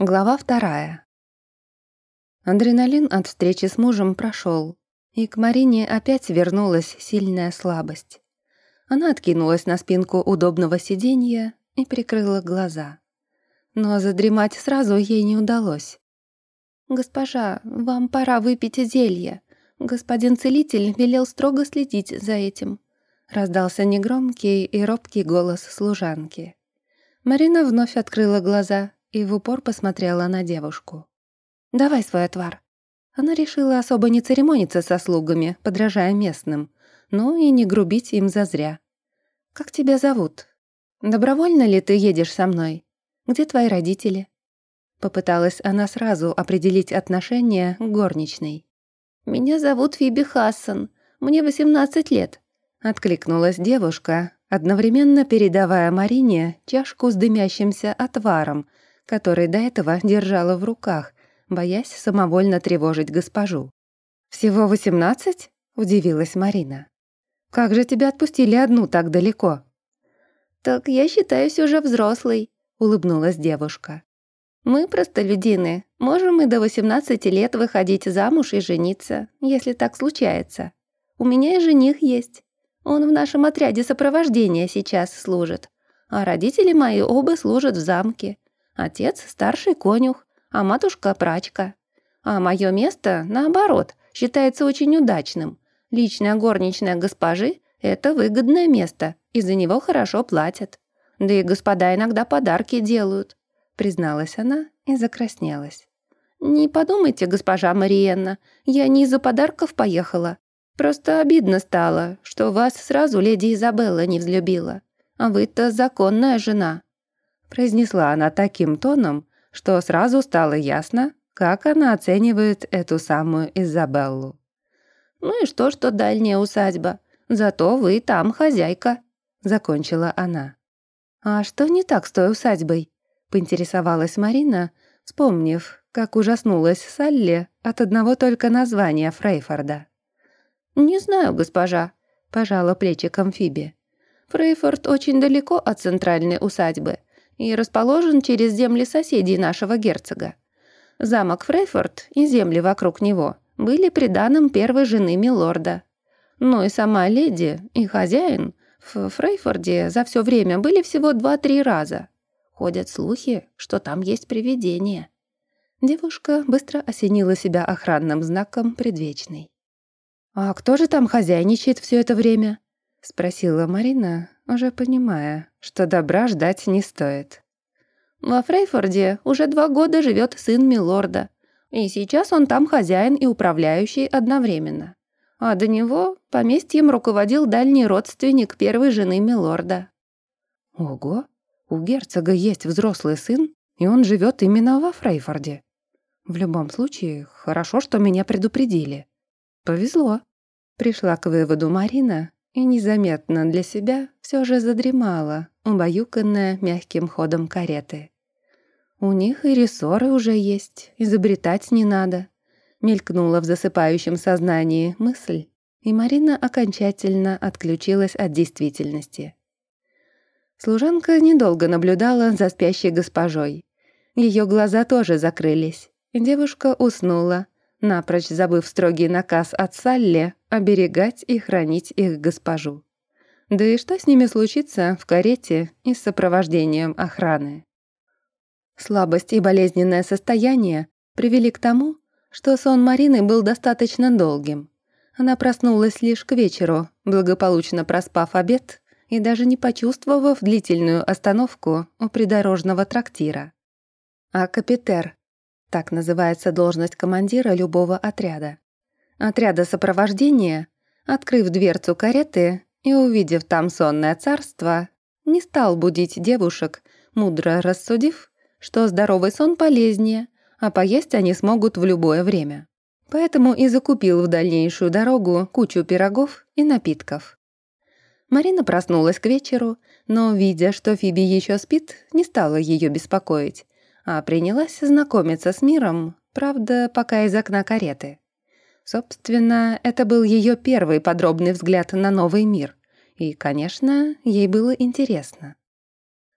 Глава вторая. Адреналин от встречи с мужем прошел, и к Марине опять вернулась сильная слабость. Она откинулась на спинку удобного сиденья и прикрыла глаза. Но задремать сразу ей не удалось. «Госпожа, вам пора выпить зелье. Господин целитель велел строго следить за этим», раздался негромкий и робкий голос служанки. Марина вновь открыла глаза и в упор посмотрела на девушку. «Давай свой отвар». Она решила особо не церемониться со слугами, подражая местным, но и не грубить им зазря. «Как тебя зовут? Добровольно ли ты едешь со мной? Где твои родители?» Попыталась она сразу определить отношение к горничной. «Меня зовут Фиби Хассан. Мне 18 лет», — откликнулась девушка, одновременно передавая Марине чашку с дымящимся отваром, который до этого держала в руках, боясь самовольно тревожить госпожу. «Всего восемнадцать?» — удивилась Марина. «Как же тебя отпустили одну так далеко?» «Так я считаюсь уже взрослой», — улыбнулась девушка. «Мы, простолюдины, можем и до 18 лет выходить замуж и жениться, если так случается. У меня и жених есть. Он в нашем отряде сопровождения сейчас служит, а родители мои оба служат в замке. Отец — старший конюх, а матушка — прачка. А мое место, наоборот, считается очень удачным. Личная горничная госпожи — это выгодное место, и за него хорошо платят. Да и господа иногда подарки делают», — призналась она и закраснелась. «Не подумайте, госпожа Мариенна, я не из-за подарков поехала. Просто обидно стало, что вас сразу леди Изабелла не взлюбила. А вы-то законная жена произнесла она таким тоном, что сразу стало ясно, как она оценивает эту самую Изабеллу. «Ну и что, что дальняя усадьба? Зато вы там хозяйка», — закончила она. «А что не так с той усадьбой?» — поинтересовалась Марина, вспомнив, как ужаснулась Салли от одного только названия Фрейфорда. «Не знаю, госпожа», — пожала плечиком Фиби. «Фрейфорд очень далеко от центральной усадьбы, и расположен через земли соседей нашего герцога. Замок Фрейфорд и земли вокруг него были приданым первой жены Милорда. Но и сама леди, и хозяин в Фрейфорде за все время были всего два-три раза. Ходят слухи, что там есть привидение. Девушка быстро осенила себя охранным знаком предвечной. «А кто же там хозяйничает все это время?» — спросила Марина, уже понимая, что добра ждать не стоит. Во Фрейфорде уже два года живет сын Милорда, и сейчас он там хозяин и управляющий одновременно. А до него поместьем руководил дальний родственник первой жены Милорда. Ого, у герцога есть взрослый сын, и он живет именно во Фрейфорде. В любом случае, хорошо, что меня предупредили. Повезло. Пришла к выводу Марина, и незаметно для себя все же задремала, убаюканная мягким ходом кареты. «У них и рессоры уже есть, изобретать не надо», мелькнула в засыпающем сознании мысль, и Марина окончательно отключилась от действительности. Служанка недолго наблюдала за спящей госпожой. Ее глаза тоже закрылись. Девушка уснула, напрочь забыв строгий наказ от Салли оберегать и хранить их госпожу. Да и что с ними случится в карете и с сопровождением охраны? Слабость и болезненное состояние привели к тому, что сон Марины был достаточно долгим. Она проснулась лишь к вечеру, благополучно проспав обед и даже не почувствовав длительную остановку у придорожного трактира. А капитер так называется должность командира любого отряда. Отряда сопровождения, открыв дверцу кареты и увидев там сонное царство, не стал будить девушек, мудро рассудив, что здоровый сон полезнее, а поесть они смогут в любое время. Поэтому и закупил в дальнейшую дорогу кучу пирогов и напитков. Марина проснулась к вечеру, но, видя, что Фиби еще спит, не стала ее беспокоить, а принялась знакомиться с миром, правда, пока из окна кареты. Собственно, это был ее первый подробный взгляд на новый мир, и, конечно, ей было интересно.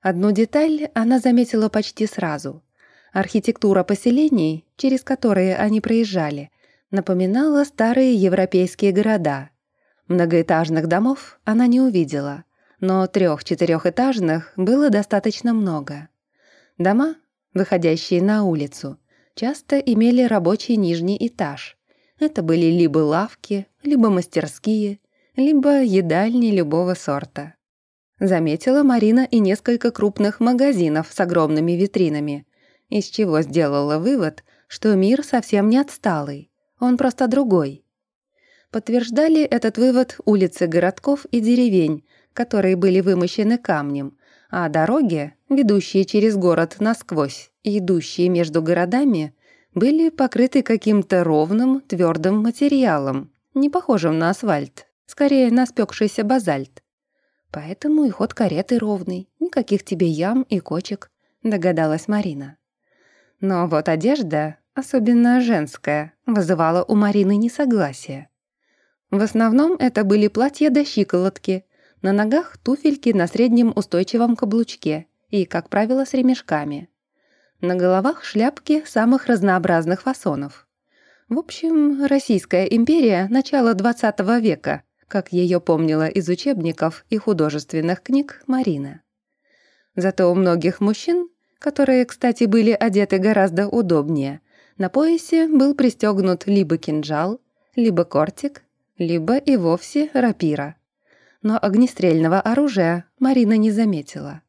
Одну деталь она заметила почти сразу. Архитектура поселений, через которые они проезжали, напоминала старые европейские города. Многоэтажных домов она не увидела, но трех-четырехэтажных было достаточно много. Дома, выходящие на улицу, часто имели рабочий нижний этаж. Это были либо лавки, либо мастерские, либо едальни любого сорта. Заметила Марина и несколько крупных магазинов с огромными витринами, из чего сделала вывод, что мир совсем не отсталый, он просто другой. Подтверждали этот вывод улицы городков и деревень, которые были вымощены камнем, а дороги, ведущие через город насквозь и идущие между городами, были покрыты каким-то ровным, твердым материалом, не похожим на асфальт, скорее на спекшийся базальт. Поэтому и ход кареты ровный, никаких тебе ям и кочек, догадалась Марина. Но вот одежда, особенно женская, вызывала у Марины несогласие. В основном это были платья до щиколотки, на ногах туфельки на среднем устойчивом каблучке и, как правило, с ремешками. На головах шляпки самых разнообразных фасонов. В общем, Российская империя начала XX века, как ее помнила из учебников и художественных книг Марина. Зато у многих мужчин, которые, кстати, были одеты гораздо удобнее, на поясе был пристегнут либо кинжал, либо кортик, либо и вовсе рапира. Но огнестрельного оружия Марина не заметила.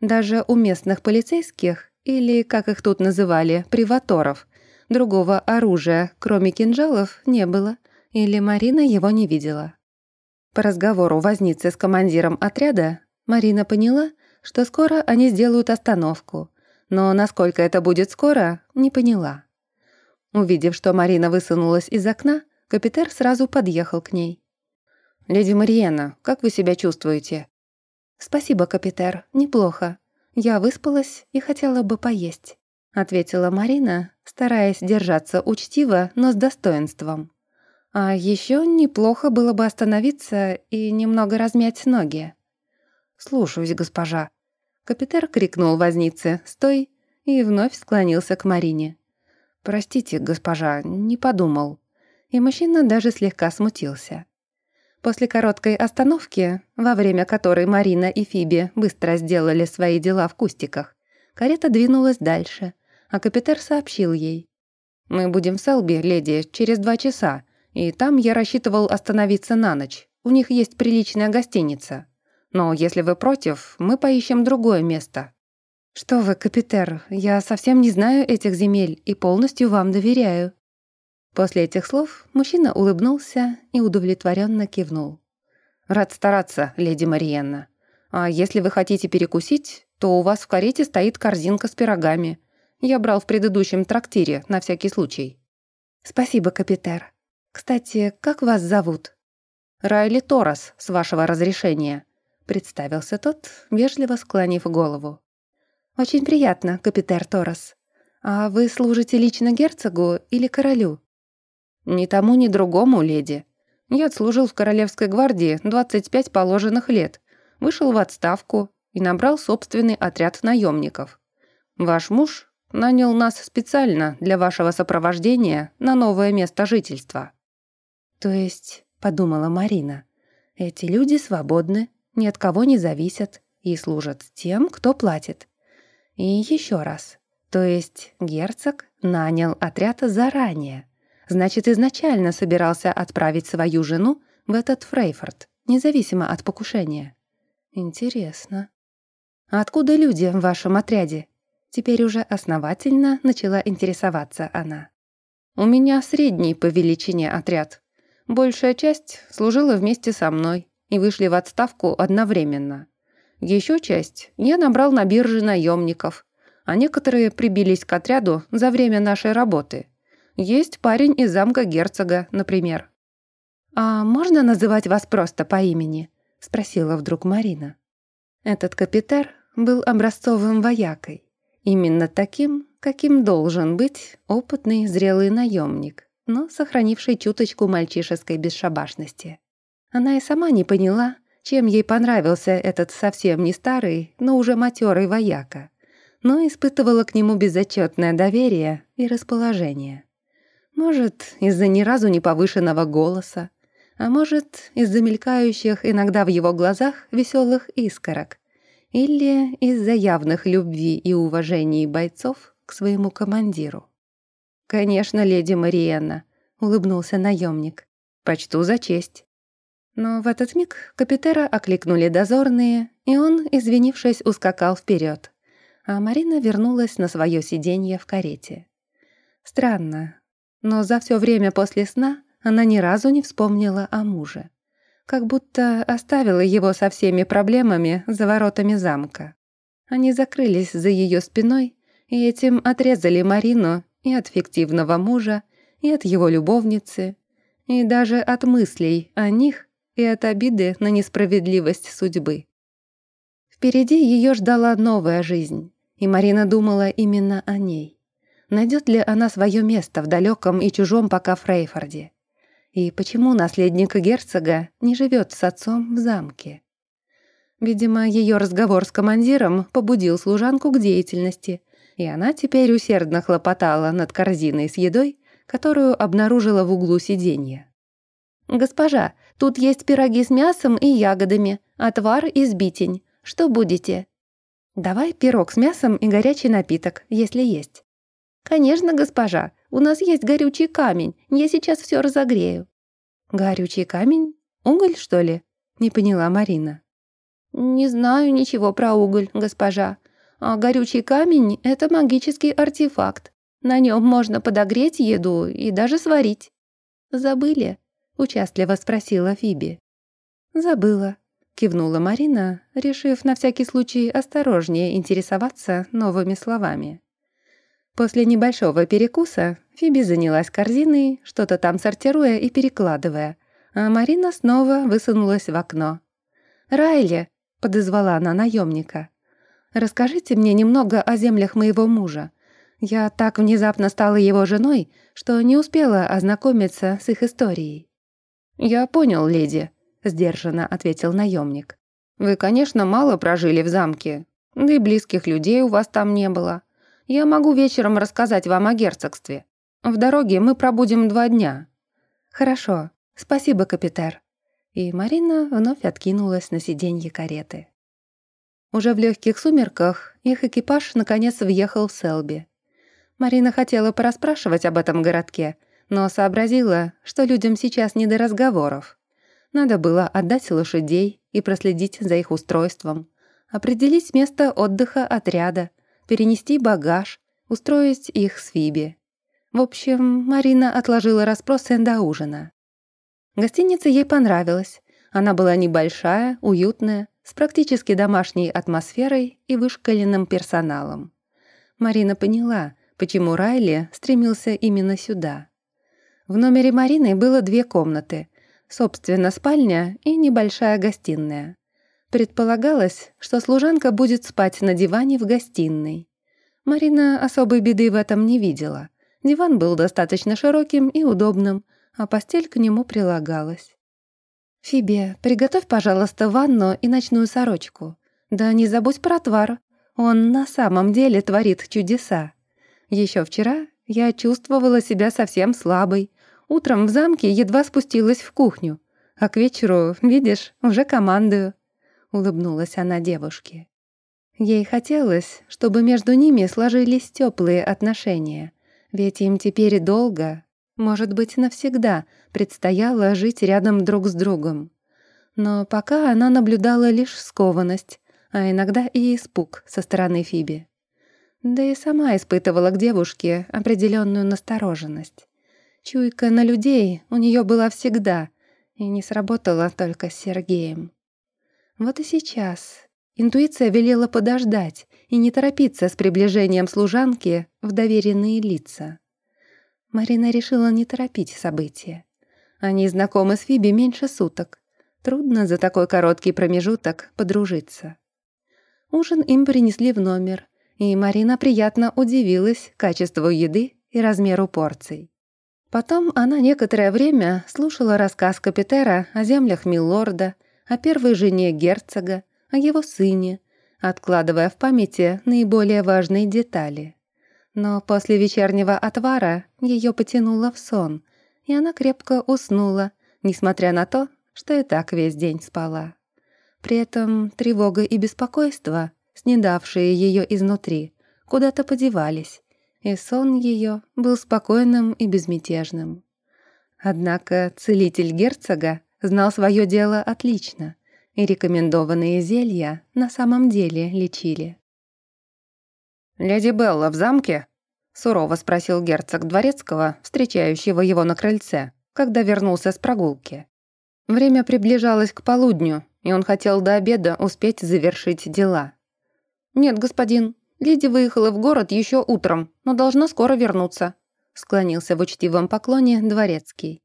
Даже у местных полицейских или, как их тут называли, приваторов. Другого оружия, кроме кинжалов, не было, или Марина его не видела. По разговору возницы с командиром отряда Марина поняла, что скоро они сделают остановку, но насколько это будет скоро, не поняла. Увидев, что Марина высунулась из окна, капитер сразу подъехал к ней. «Леди Мариена, как вы себя чувствуете?» «Спасибо, капитер, неплохо. «Я выспалась и хотела бы поесть», — ответила Марина, стараясь держаться учтиво, но с достоинством. «А еще неплохо было бы остановиться и немного размять ноги». «Слушаюсь, госпожа». Капитер крикнул вознице «Стой!» и вновь склонился к Марине. «Простите, госпожа, не подумал». И мужчина даже слегка смутился. После короткой остановки, во время которой Марина и Фиби быстро сделали свои дела в кустиках, карета двинулась дальше, а капитер сообщил ей. «Мы будем в Селби, леди, через два часа, и там я рассчитывал остановиться на ночь. У них есть приличная гостиница. Но если вы против, мы поищем другое место». «Что вы, капитер, я совсем не знаю этих земель и полностью вам доверяю», После этих слов мужчина улыбнулся и удовлетворенно кивнул. «Рад стараться, леди Мариенна. А если вы хотите перекусить, то у вас в карете стоит корзинка с пирогами. Я брал в предыдущем трактире, на всякий случай». «Спасибо, капитер. Кстати, как вас зовут?» «Райли Торос, с вашего разрешения», — представился тот, вежливо склонив голову. «Очень приятно, капитер Торос. А вы служите лично герцогу или королю?» «Ни тому, ни другому, леди. Я отслужил в Королевской гвардии 25 положенных лет, вышел в отставку и набрал собственный отряд наемников. Ваш муж нанял нас специально для вашего сопровождения на новое место жительства». «То есть», — подумала Марина, — «эти люди свободны, ни от кого не зависят и служат тем, кто платит». И еще раз, то есть герцог нанял отряд заранее, Значит, изначально собирался отправить свою жену в этот Фрейфорд, независимо от покушения. Интересно. А откуда люди в вашем отряде? Теперь уже основательно начала интересоваться она. У меня средний по величине отряд. Большая часть служила вместе со мной и вышли в отставку одновременно. Еще часть я набрал на бирже наемников, а некоторые прибились к отряду за время нашей работы – есть парень из замка герцога, например». «А можно называть вас просто по имени?» — спросила вдруг Марина. Этот капитер был образцовым воякой. Именно таким, каким должен быть опытный, зрелый наемник, но сохранивший чуточку мальчишеской бесшабашности. Она и сама не поняла, чем ей понравился этот совсем не старый, но уже матерый вояка. но испытывала к нему безотчетное доверие и расположение. Может, из-за ни разу не повышенного голоса, а может, из-за мелькающих иногда в его глазах веселых искорок, или из-за явных любви и уважений бойцов к своему командиру. «Конечно, леди Мариенна», — улыбнулся наемник. «Почту за честь». Но в этот миг капитера окликнули дозорные, и он, извинившись, ускакал вперед, а Марина вернулась на свое сиденье в карете. Странно, но за все время после сна она ни разу не вспомнила о муже. Как будто оставила его со всеми проблемами за воротами замка. Они закрылись за ее спиной и этим отрезали Марину и от фиктивного мужа, и от его любовницы, и даже от мыслей о них и от обиды на несправедливость судьбы. Впереди ее ждала новая жизнь, и Марина думала именно о ней. Найдет ли она свое место в далеком и чужом пока Фрейфорде? И почему наследник герцога не живет с отцом в замке? Видимо, ее разговор с командиром побудил служанку к деятельности, и она теперь усердно хлопотала над корзиной с едой, которую обнаружила в углу сиденья. «Госпожа, тут есть пироги с мясом и ягодами, отвар и сбитень. Что будете?» «Давай пирог с мясом и горячий напиток, если есть». «Конечно, госпожа, у нас есть горючий камень, я сейчас все разогрею». «Горючий камень? Уголь, что ли?» — не поняла Марина. «Не знаю ничего про уголь, госпожа. А горючий камень — это магический артефакт. На нем можно подогреть еду и даже сварить». «Забыли?» — участливо спросила Фиби. «Забыла», — кивнула Марина, решив на всякий случай осторожнее интересоваться новыми словами. После небольшого перекуса Фиби занялась корзиной, что-то там сортируя и перекладывая, а Марина снова высунулась в окно. «Райли», — подозвала она наемника, — «расскажите мне немного о землях моего мужа. Я так внезапно стала его женой, что не успела ознакомиться с их историей». «Я понял, леди», — сдержанно ответил наемник. «Вы, конечно, мало прожили в замке, да и близких людей у вас там не было. Я могу вечером рассказать вам о герцогстве. В дороге мы пробудем два дня». «Хорошо. Спасибо, капитер». И Марина вновь откинулась на сиденье кареты. Уже в легких сумерках их экипаж наконец въехал в Селби. Марина хотела порасспрашивать об этом городке, но сообразила, что людям сейчас не до разговоров. Надо было отдать лошадей и проследить за их устройством, определить место отдыха отряда, перенести багаж, устроить их с Фиби. В общем, Марина отложила расспросы до ужина. Гостиница ей понравилась. Она была небольшая, уютная, с практически домашней атмосферой и вышкаленным персоналом. Марина поняла, почему Райли стремился именно сюда. В номере Марины было две комнаты, собственно, спальня и небольшая гостиная. Предполагалось, что служанка будет спать на диване в гостиной. Марина особой беды в этом не видела. Диван был достаточно широким и удобным, а постель к нему прилагалась. «Фиби, приготовь, пожалуйста, ванну и ночную сорочку. Да не забудь про отвар. Он на самом деле творит чудеса. Еще вчера я чувствовала себя совсем слабой, Утром в замке едва спустилась в кухню, а к вечеру, видишь, уже командую», — улыбнулась она девушке. Ей хотелось, чтобы между ними сложились теплые отношения, ведь им теперь долго, может быть, навсегда, предстояло жить рядом друг с другом. Но пока она наблюдала лишь скованность, а иногда и испуг со стороны Фиби. Да и сама испытывала к девушке определенную настороженность. Чуйка на людей у нее была всегда и не сработала только с Сергеем. Вот и сейчас интуиция велела подождать и не торопиться с приближением служанки в доверенные лица. Марина решила не торопить события. Они знакомы с Фиби меньше суток. Трудно за такой короткий промежуток подружиться. Ужин им принесли в номер, и Марина приятно удивилась качеству еды и размеру порций. Потом она некоторое время слушала рассказ Капитера о землях Милорда, о первой жене герцога, о его сыне, откладывая в памяти наиболее важные детали. Но после вечернего отвара ее потянуло в сон, и она крепко уснула, несмотря на то, что и так весь день спала. При этом тревога и беспокойство, снедавшие ее изнутри, куда-то подевались, и сон ее был спокойным и безмятежным. Однако целитель герцога знал свое дело отлично, и рекомендованные зелья на самом деле лечили. «Леди Белла в замке?» — сурово спросил герцог Дворецкого, встречающего его на крыльце, когда вернулся с прогулки. Время приближалось к полудню, и он хотел до обеда успеть завершить дела. «Нет, господин, леди выехала в город еще утром, но должна скоро вернуться», склонился в учтивом поклоне дворецкий.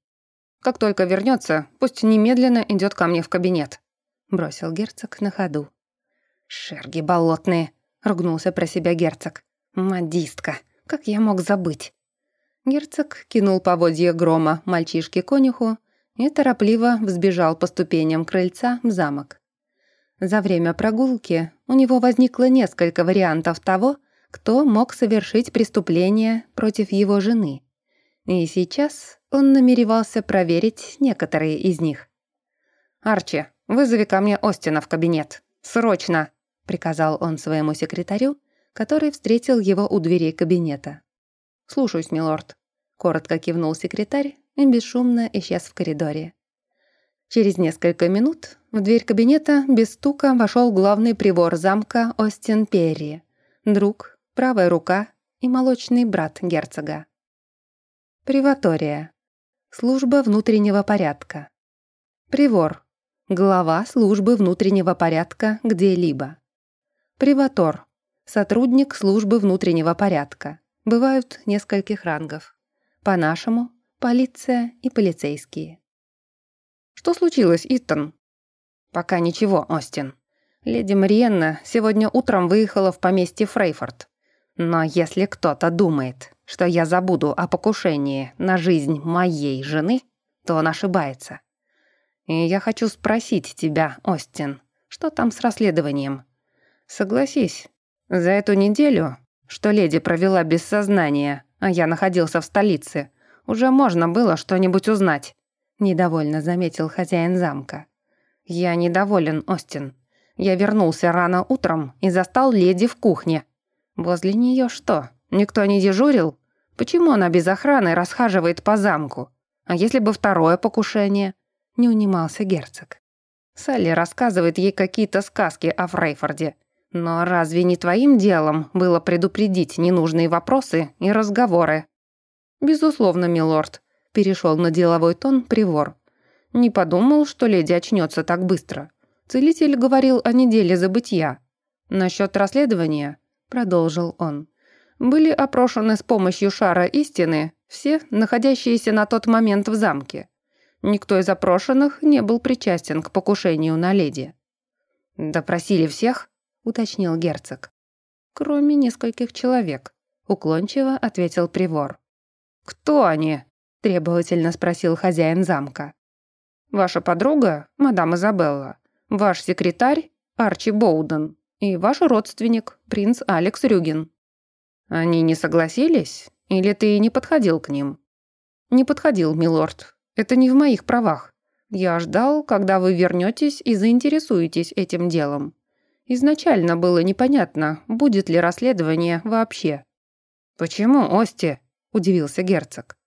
«Как только вернется, пусть немедленно идет ко мне в кабинет», бросил герцог на ходу. «Шерги болотные», — ругнулся про себя герцог. «Модистка, как я мог забыть?» Герцог кинул поводье грома мальчишке-конюху и торопливо взбежал по ступеням крыльца в замок. За время прогулки у него возникло несколько вариантов того, кто мог совершить преступление против его жены. И сейчас он намеревался проверить некоторые из них. «Арчи, вызови ко мне Остина в кабинет. Срочно!» — приказал он своему секретарю, который встретил его у дверей кабинета. «Слушаюсь, милорд», — коротко кивнул секретарь и бесшумно исчез в коридоре. Через несколько минут в дверь кабинета без стука вошел главный привор замка Остин Перри, друг, правая рука и молочный брат герцога. Приватория. Служба внутреннего порядка. Привор. Глава службы внутреннего порядка где-либо. Приватор. Сотрудник службы внутреннего порядка. Бывают нескольких рангов. По-нашему полиция и полицейские. «Что случилось, Иттон?» «Пока ничего, Остин. Леди Мариенна сегодня утром выехала в поместье Фрейфорд. Но если кто-то думает, что я забуду о покушении на жизнь моей жены, то он ошибается. И я хочу спросить тебя, Остин, что там с расследованием? Согласись, за эту неделю, что леди провела без сознания, а я находился в столице, уже можно было что-нибудь узнать», — недовольно заметил хозяин замка. «Я недоволен, Остин. Я вернулся рано утром и застал леди в кухне. Возле нее что, никто не дежурил? Почему она без охраны расхаживает по замку? А если бы второе покушение?» — не унимался герцог. Салли рассказывает ей какие-то сказки о Фрейфорде. Но разве не твоим делом было предупредить ненужные вопросы и разговоры? «Безусловно, милорд», — перешел на деловой тон Привор. «Не подумал, что леди очнется так быстро. Целитель говорил о неделе забытья. Насчет расследования», — продолжил он, «были опрошены с помощью шара истины все, находящиеся на тот момент в замке. Никто из опрошенных не был причастен к покушению на леди». «Допросили всех?» — уточнил герцог. «Кроме нескольких человек», — уклончиво ответил Привор. «Кто они?» — требовательно спросил хозяин замка. «Ваша подруга, мадам Изабелла, ваш секретарь, Арчи Боуден, и ваш родственник, принц Алекс Рюгин». «Они не согласились? Или ты не подходил к ним?» «Не подходил, милорд. Это не в моих правах. Я ждал, когда вы вернетесь и заинтересуетесь этим делом. Изначально было непонятно, будет ли расследование вообще». «Почему, Ости?» — удивился герцог.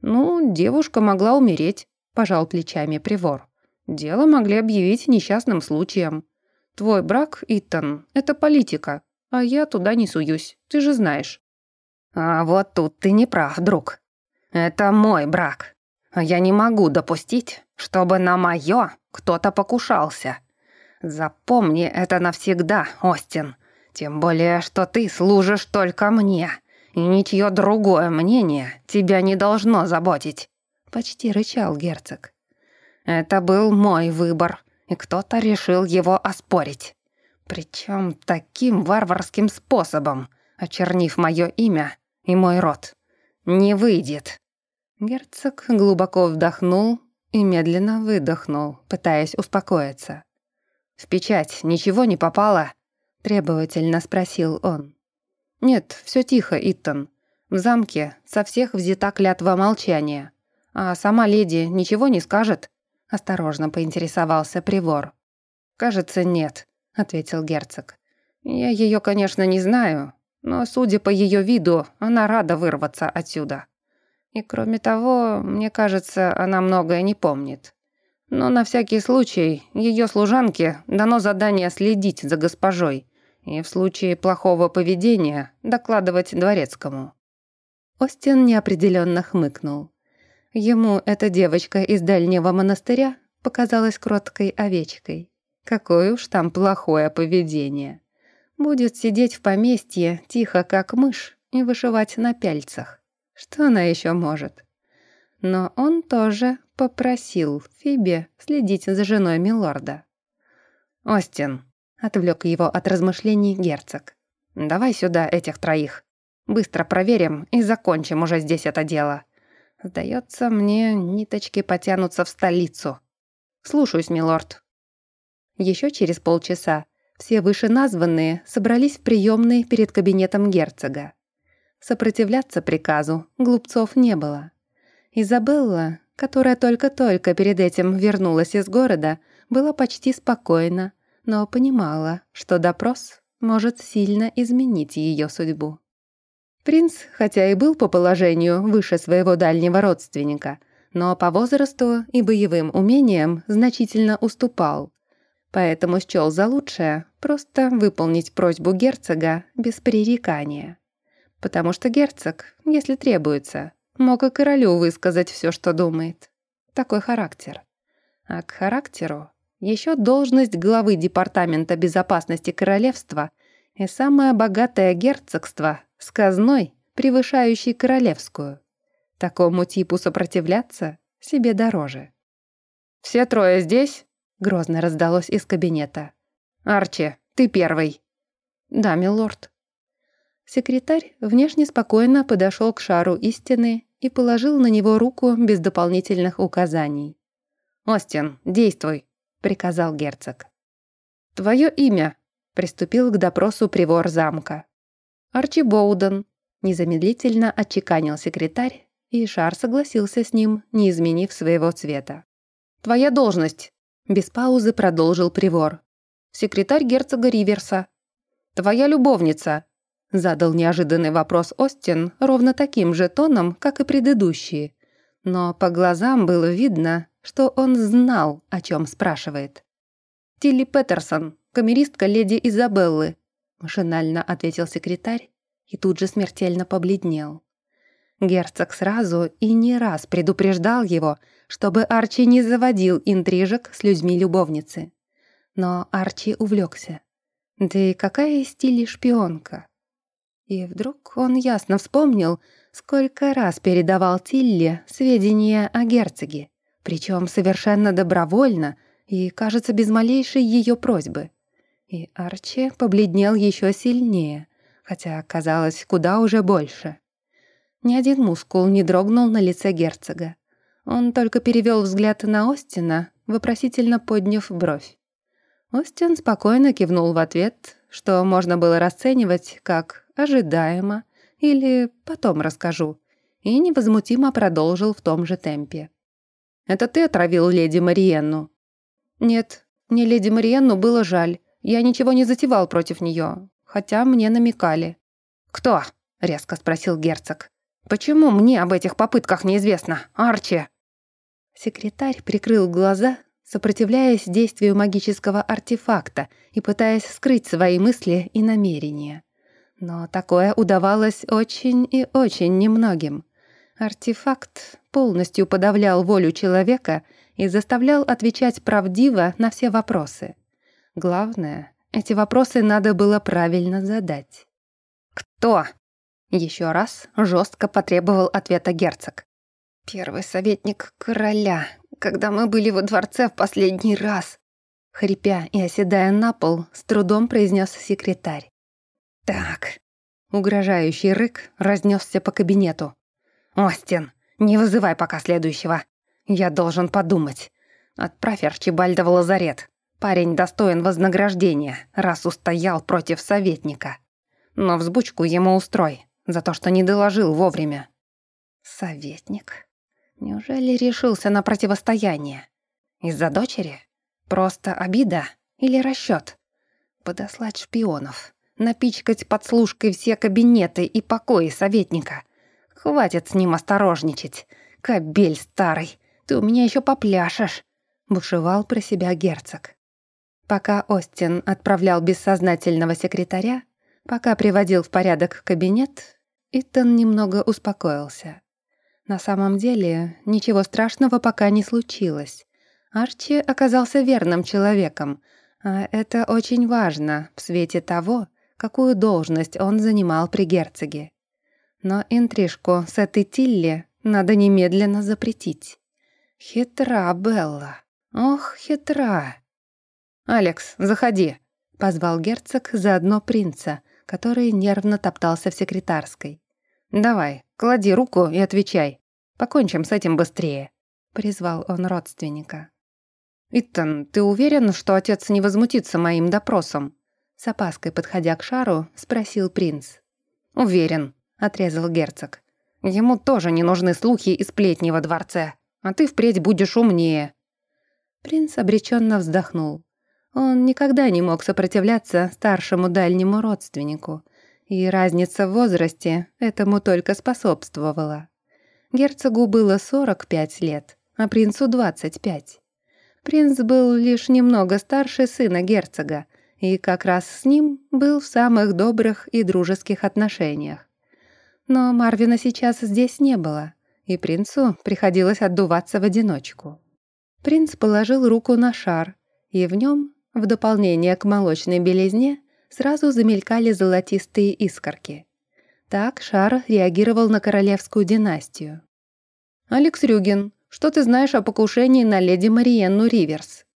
«Ну, девушка могла умереть», — пожал плечами Привор. «Дело могли объявить несчастным случаем. Твой брак, Итан, это политика, а я туда не суюсь, ты же знаешь». «А вот тут ты не прав, друг. Это мой брак. Я не могу допустить, чтобы на моё кто-то покушался. Запомни это навсегда, Остин. Тем более, что ты служишь только мне и ничье другое мнение тебя не должно заботить», — почти рычал герцог. «Это был мой выбор, и кто-то решил его оспорить. Причем таким варварским способом, очернив мое имя и мой род. Не выйдет». Герцог глубоко вдохнул и медленно выдохнул, пытаясь успокоиться. «В печать ничего не попало?» — требовательно спросил он. «Нет, все тихо, Иттон. В замке со всех взята клятва молчания. А сама леди ничего не скажет?» — осторожно поинтересовался Привор. «Кажется, нет», — ответил герцог. «Я ее, конечно, не знаю, но, судя по ее виду, она рада вырваться отсюда. И кроме того, мне кажется, она многое не помнит. Но на всякий случай ее служанке дано задание следить за госпожой и в случае плохого поведения докладывать дворецкому». Остин неопределенно хмыкнул. Ему эта девочка из дальнего монастыря показалась кроткой овечкой. Какое уж там плохое поведение. Будет сидеть в поместье, тихо как мышь, и вышивать на пяльцах. Что она еще может? Но он тоже попросил Фиби следить за женой милорда. «Остин», — отвлек его от размышлений герцог, — «давай сюда этих троих. Быстро проверим и закончим уже здесь это дело. Сдается мне, ниточки потянутся в столицу. Слушаюсь, милорд». Еще через полчаса все вышеназванные собрались в приемной перед кабинетом герцога. Сопротивляться приказу глупцов не было. Изабелла, которая только-только перед этим вернулась из города, была почти спокойна, но понимала, что допрос может сильно изменить ее судьбу. Принц, хотя и был по положению выше своего дальнего родственника, но по возрасту и боевым умениям значительно уступал. Поэтому счел за лучшее просто выполнить просьбу герцога без пререкания. Потому что герцог, если требуется, мог и королю высказать все, что думает. Такой характер. А к характеру еще должность главы Департамента безопасности королевства и самое богатое герцогство с казной, превышающей королевскую. Такому типу сопротивляться себе дороже. «Все трое здесь?» — грозно раздалось из кабинета. «Арчи, ты первый». «Да, милорд». Секретарь внешне спокойно подошел к шару истины и положил на него руку без дополнительных указаний. «Остин, действуй», — приказал герцог. «Твое имя», — приступил к допросу привор замка. «Арчи Боуден», — незамедлительно отчеканил секретарь, и Шар согласился с ним, не изменив своего цвета. «Твоя должность», — без паузы продолжил Привор. «Секретарь герцога Риверса». «Твоя любовница», — задал неожиданный вопрос Остин ровно таким же тоном, как и предыдущие. Но по глазам было видно, что он знал, о чем спрашивает. «Тилли Петерсон, камеристка леди Изабеллы», машинально ответил секретарь и тут же смертельно побледнел. Герцог сразу и не раз предупреждал его, чтобы Арчи не заводил интрижек с людьми любовницы. Но Арчи увлекся. Да и какая из стилей шпионка? И вдруг он ясно вспомнил, сколько раз передавал Тилле сведения о герцоге, причем совершенно добровольно и, кажется, без малейшей ее просьбы. И Арчи побледнел еще сильнее, хотя казалось куда уже больше. Ни один мускул не дрогнул на лице герцога. Он только перевел взгляд на Остина, вопросительно подняв бровь. Остин спокойно кивнул в ответ, что можно было расценивать как «ожидаемо» или «потом расскажу», и невозмутимо продолжил в том же темпе. «Это ты отравил леди Мариенну?» «Нет, мне леди Мариенну было жаль. Я ничего не затевал против нее, хотя мне намекали. «Кто?» — резко спросил герцог. «Почему мне об этих попытках неизвестно, Арчи?» Секретарь прикрыл глаза, сопротивляясь действию магического артефакта и пытаясь скрыть свои мысли и намерения. Но такое удавалось очень и очень немногим. Артефакт полностью подавлял волю человека и заставлял отвечать правдиво на все вопросы. Главное, эти вопросы надо было правильно задать. «Кто?» Еще раз жестко потребовал ответа герцог. «Первый советник короля, когда мы были во дворце в последний раз», хрипя и оседая на пол, с трудом произнес секретарь. «Так». Угрожающий рык разнесся по кабинету. «Остин, не вызывай пока следующего. Я должен подумать. Отправь Арчибальда в лазарет. Парень достоин вознаграждения, раз устоял против советника. Но взбучку ему устрой за то, что не доложил вовремя. Советник? Неужели решился на противостояние? Из-за дочери? Просто обида или расчет? Подослать шпионов, напичкать подслушкой все кабинеты и покои советника. Хватит с ним осторожничать. Кобель старый, ты у меня еще попляшешь, бушевал про себя герцог. Пока Остин отправлял бессознательного секретаря, пока приводил в порядок кабинет, Итан немного успокоился. На самом деле, ничего страшного пока не случилось. Арчи оказался верным человеком, а это очень важно в свете того, какую должность он занимал при герцоге. Но интрижку с этой Тилли надо немедленно запретить. Хитра Белла. Ох, хитра. «Алекс, заходи», — позвал герцог заодно принца, который нервно топтался в секретарской. «Давай, клади руку и отвечай. Покончим с этим быстрее», — призвал он родственника. «Итан, ты уверен, что отец не возмутится моим допросом?» С опаской подходя к шару, спросил принц. «Уверен», — отрезал герцог. «Ему тоже не нужны слухи и сплетни во дворце, а ты впредь будешь умнее». Принц обреченно вздохнул. Он никогда не мог сопротивляться старшему дальнему родственнику, и разница в возрасте этому только способствовала. Герцогу было 45 лет, а принцу 25. Принц был лишь немного старше сына герцога, и как раз с ним был в самых добрых и дружеских отношениях. Но Марвина сейчас здесь не было, и принцу приходилось отдуваться в одиночку. Принц положил руку на шар, и в нем, в дополнение к молочной белизне, сразу замелькали золотистые искорки. Так шар реагировал на королевскую династию. «Алекс Рюгин, что ты знаешь о покушении на леди Мариенну Риверс?»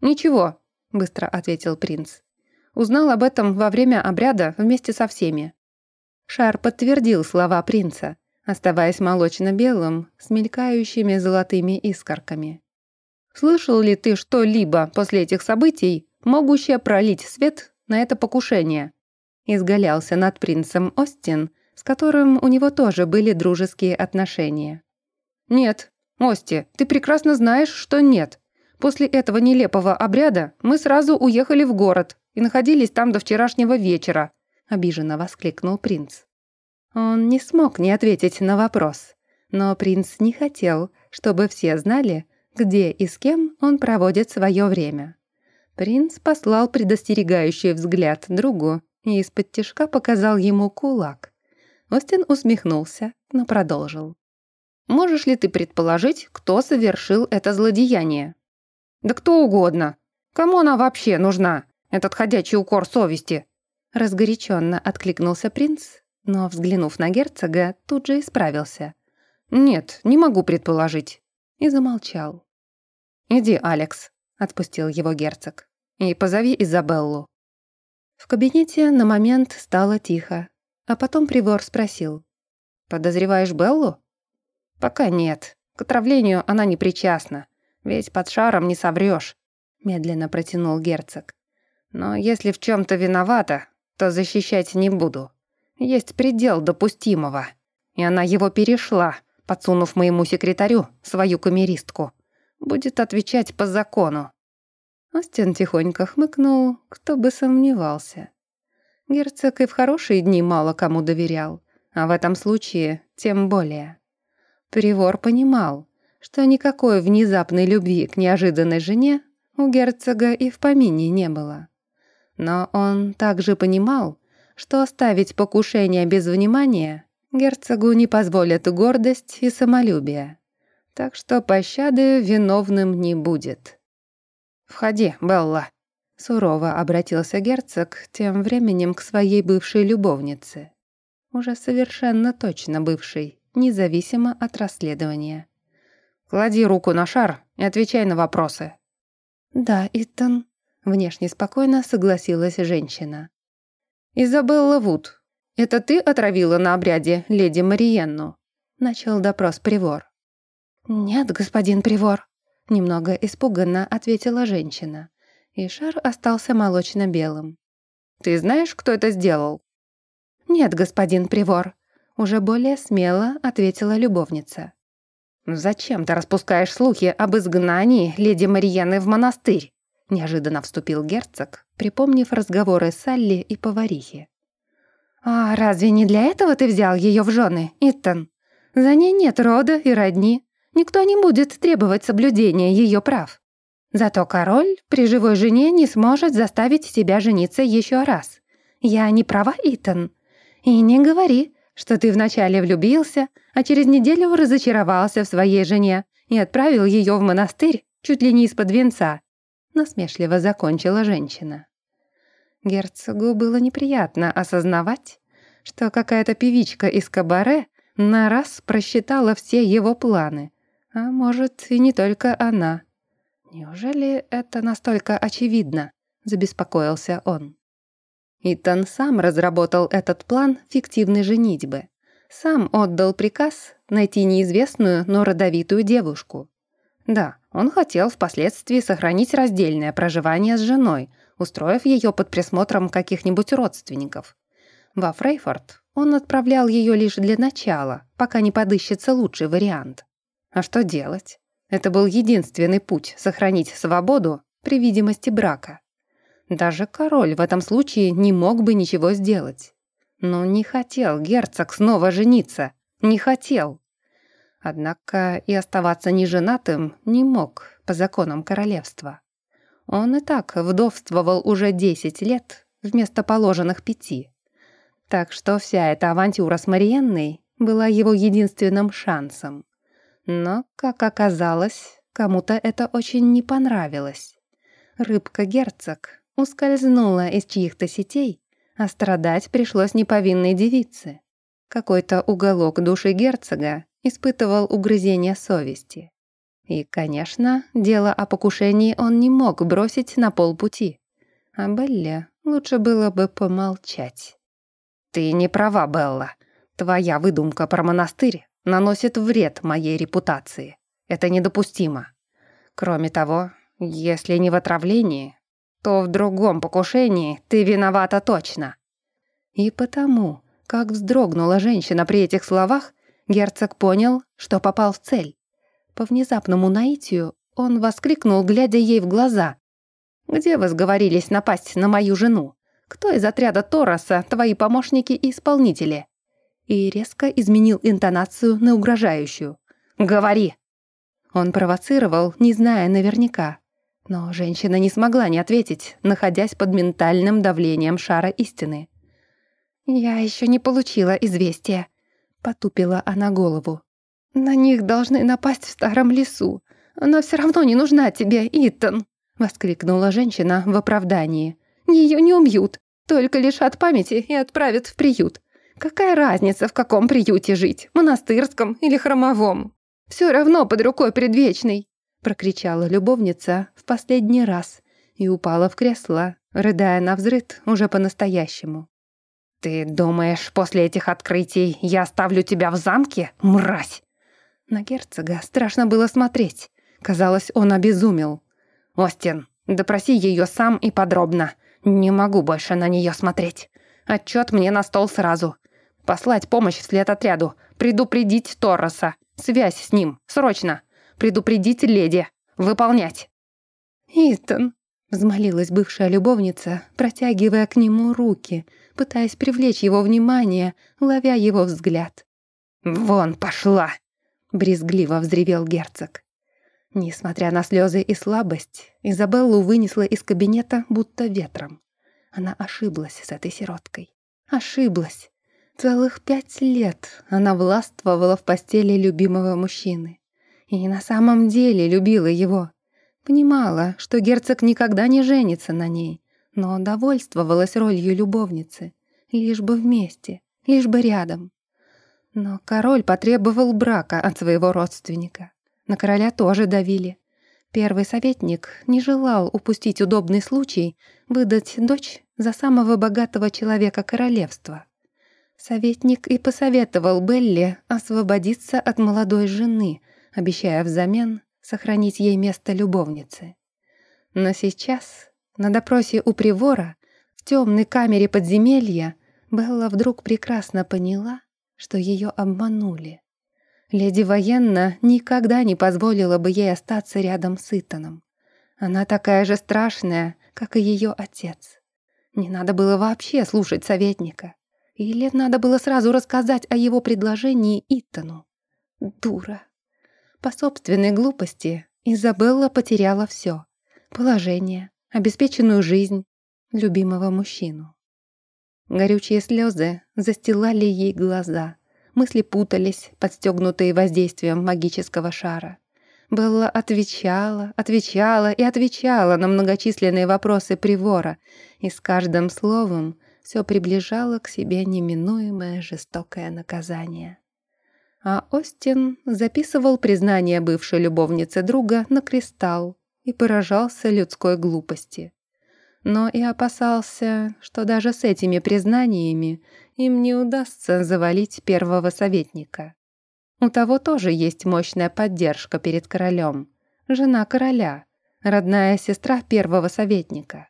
«Ничего», — быстро ответил принц. «Узнал об этом во время обряда вместе со всеми». Шар подтвердил слова принца, оставаясь молочно-белым, с мелькающими золотыми искорками. «Слышал ли ты что-либо после этих событий, могущее пролить свет на это покушение. Изгалялся над принцем Остин, с которым у него тоже были дружеские отношения. «Нет, Ости, ты прекрасно знаешь, что нет. После этого нелепого обряда мы сразу уехали в город и находились там до вчерашнего вечера», обиженно воскликнул принц. Он не смог не ответить на вопрос, но принц не хотел, чтобы все знали, где и с кем он проводит свое время. Принц послал предостерегающий взгляд другу и из-под тишка показал ему кулак. Остин усмехнулся, но продолжил. «Можешь ли ты предположить, кто совершил это злодеяние?» «Да кто угодно. Кому она вообще нужна, этот ходячий укор совести?» Разгоряченно откликнулся принц, но, взглянув на герцога, тут же исправился. «Нет, не могу предположить». И замолчал. «Иди, Алекс», — отпустил его герцог. И позови Изабеллу». В кабинете на момент стало тихо, а потом Привор спросил. «Подозреваешь Беллу?» «Пока нет. К отравлению она не причастна, ведь под шаром не соврёшь», — медленно протянул герцог. «Но если в чём-то виновата, то защищать не буду. Есть предел допустимого, и она его перешла, подсунув моему секретарю свою камеристку. Будет отвечать по закону. Остин тихонько хмыкнул, кто бы сомневался. Герцог и в хорошие дни мало кому доверял, а в этом случае тем более. Привор понимал, что никакой внезапной любви к неожиданной жене у герцога и в помине не было. Но он также понимал, что оставить покушение без внимания герцогу не позволят гордость и самолюбие. Так что пощады виновным не будет. «Входи, Белла», — сурово обратился герцог тем временем к своей бывшей любовнице. Уже совершенно точно бывшей, независимо от расследования. «Клади руку на шар и отвечай на вопросы». «Да, Итан», — внешне спокойно согласилась женщина. «Изабелла Вуд, это ты отравила на обряде леди Мариенну?» — начал допрос Привор. «Нет, господин Привор», Немного испуганно ответила женщина. и шар остался молочно-белым. «Ты знаешь, кто это сделал?» «Нет, господин Привор», — уже более смело ответила любовница. «Зачем ты распускаешь слухи об изгнании леди Мариены в монастырь?» Неожиданно вступил герцог, припомнив разговоры Салли и поварихи. «А разве не для этого ты взял ее в жены, Иттон? За ней нет рода и родни. Никто не будет требовать соблюдения ее прав. Зато король при живой жене не сможет заставить себя жениться еще раз. Я не права, Итан. И не говори, что ты вначале влюбился, а через неделю разочаровался в своей жене и отправил ее в монастырь чуть ли не из-под венца. Насмешливо закончила женщина. Герцогу было неприятно осознавать, что какая-то певичка из кабаре на раз просчитала все его планы. А может, и не только она. «Неужели это настолько очевидно?» — забеспокоился он. Итан сам разработал этот план фиктивной женитьбы. Сам отдал приказ найти неизвестную, но родовитую девушку. Да, он хотел впоследствии сохранить раздельное проживание с женой, устроив ее под присмотром каких-нибудь родственников. Во Фрейфорд он отправлял ее лишь для начала, пока не подыщется лучший вариант. А что делать? Это был единственный путь сохранить свободу при видимости брака. Даже король в этом случае не мог бы ничего сделать. Но не хотел герцог снова жениться. Не хотел. Однако и оставаться неженатым не мог по законам королевства. Он и так вдовствовал уже 10 лет вместо положенных пяти. Так что вся эта авантюра с Мариенной была его единственным шансом. Но, как оказалось, кому-то это очень не понравилось. Рыбка-герцог ускользнула из чьих-то сетей, а страдать пришлось неповинной девице. Какой-то уголок души герцога испытывал угрызение совести. И, конечно, дело о покушении он не мог бросить на полпути. А Белле лучше было бы помолчать. «Ты не права, Белла. Твоя выдумка про монастырь наносит вред моей репутации. Это недопустимо. Кроме того, если не в отравлении, то в другом покушении ты виновата точно». И потому, как вздрогнула женщина при этих словах, герцог понял, что попал в цель. По внезапному наитию он воскликнул, глядя ей в глаза. «Где вы сговорились напасть на мою жену? Кто из отряда Тороса твои помощники и исполнители?» И резко изменил интонацию на угрожающую. «Говори!» Он провоцировал, не зная наверняка. Но женщина не смогла не ответить, находясь под ментальным давлением шара истины. «Я еще не получила известия», — потупила она голову. «На них должны напасть в старом лесу. Она все равно не нужна тебе, Итан», — воскликнула женщина в оправдании. «Ее не убьют, только лишат памяти и отправят в приют. Какая разница, в каком приюте жить, монастырском или хромовом? Все равно под рукой предвечный!» Прокричала любовница в последний раз и упала в кресло, рыдая на взрыд уже по-настоящему. «Ты думаешь, после этих открытий я оставлю тебя в замке, мразь?» На герцога страшно было смотреть. Казалось, он обезумел. «Остин, допроси ее сам и подробно. Не могу больше на нее смотреть. Отчет мне на стол сразу. Послать помощь вслед отряду. Предупредить Торроса. Связь с ним. Срочно. Предупредить леди. Выполнять. «Итан», — взмолилась бывшая любовница, протягивая к нему руки, пытаясь привлечь его внимание, ловя его взгляд. «Вон пошла!» — брезгливо взревел герцог. Несмотря на слезы и слабость, Изабеллу вынесла из кабинета будто ветром. Она ошиблась с этой сироткой. Ошиблась. Целых пять лет она властвовала в постели любимого мужчины. И на самом деле любила его. Понимала, что герцог никогда не женится на ней, но довольствовалась ролью любовницы. Лишь бы вместе, лишь бы рядом. Но король потребовал брака от своего родственника. На короля тоже давили. Первый советник не желал упустить удобный случай выдать дочь за самого богатого человека королевства. Советник и посоветовал Белли освободиться от молодой жены, обещая взамен сохранить ей место любовницы. Но сейчас На допросе у Привора в темной камере подземелья Белла вдруг прекрасно поняла, что ее обманули. Леди Военна никогда не позволила бы ей остаться рядом с Итаном. Она такая же страшная, как и ее отец. Не надо было вообще слушать советника. Или надо было сразу рассказать о его предложении Итану. Дура. По собственной глупости Изабелла потеряла все: Положение, обеспеченную жизнь, любимого мужчину. Горючие слезы застилали ей глаза. Мысли путались, подстегнутые воздействием магического шара. Белла отвечала, отвечала и отвечала на многочисленные вопросы Привора, и с каждым словом все приближало к себе неминуемое жестокое наказание. А Остин записывал признание бывшей любовницы друга на кристалл и поражался людской глупости. Но и опасался, что даже с этими признаниями им не удастся завалить первого советника. У того тоже есть мощная поддержка перед королем. Жена короля, родная сестра первого советника.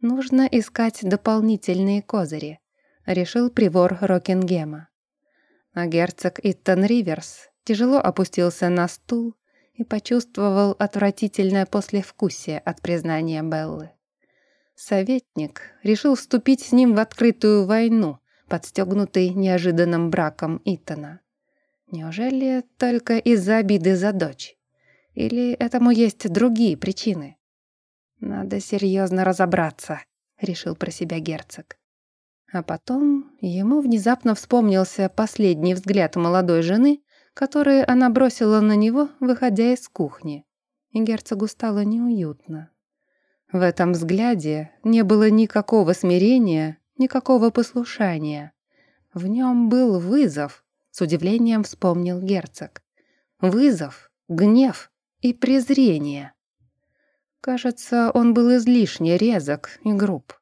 Нужно искать дополнительные козыри, решил привор Рокингема. А герцог Иттон Риверс тяжело опустился на стул и почувствовал отвратительное послевкусие от признания Беллы. Советник решил вступить с ним в открытую войну, подстегнутый неожиданным браком Итана. Неужели только из-за обиды за дочь? Или этому есть другие причины? Надо серьезно разобраться, решил про себя герцог. А потом ему внезапно вспомнился последний взгляд молодой жены, который она бросила на него, выходя из кухни. И герцогу стало неуютно. В этом взгляде не было никакого смирения, никакого послушания. В нем был вызов, с удивлением вспомнил герцог. Вызов, гнев и презрение. Кажется, он был излишне резок и груб.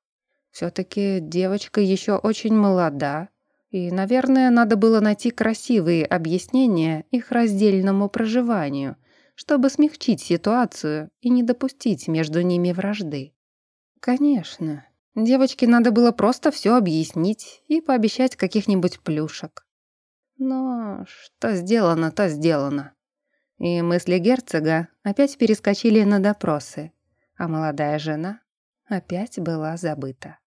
Все-таки девочка еще очень молода, и, наверное, надо было найти красивые объяснения их раздельному проживанию, чтобы смягчить ситуацию и не допустить между ними вражды. Конечно, девочке надо было просто все объяснить и пообещать каких-нибудь плюшек. Но что сделано, то сделано. И мысли герцога опять перескочили на допросы, а молодая жена опять была забыта.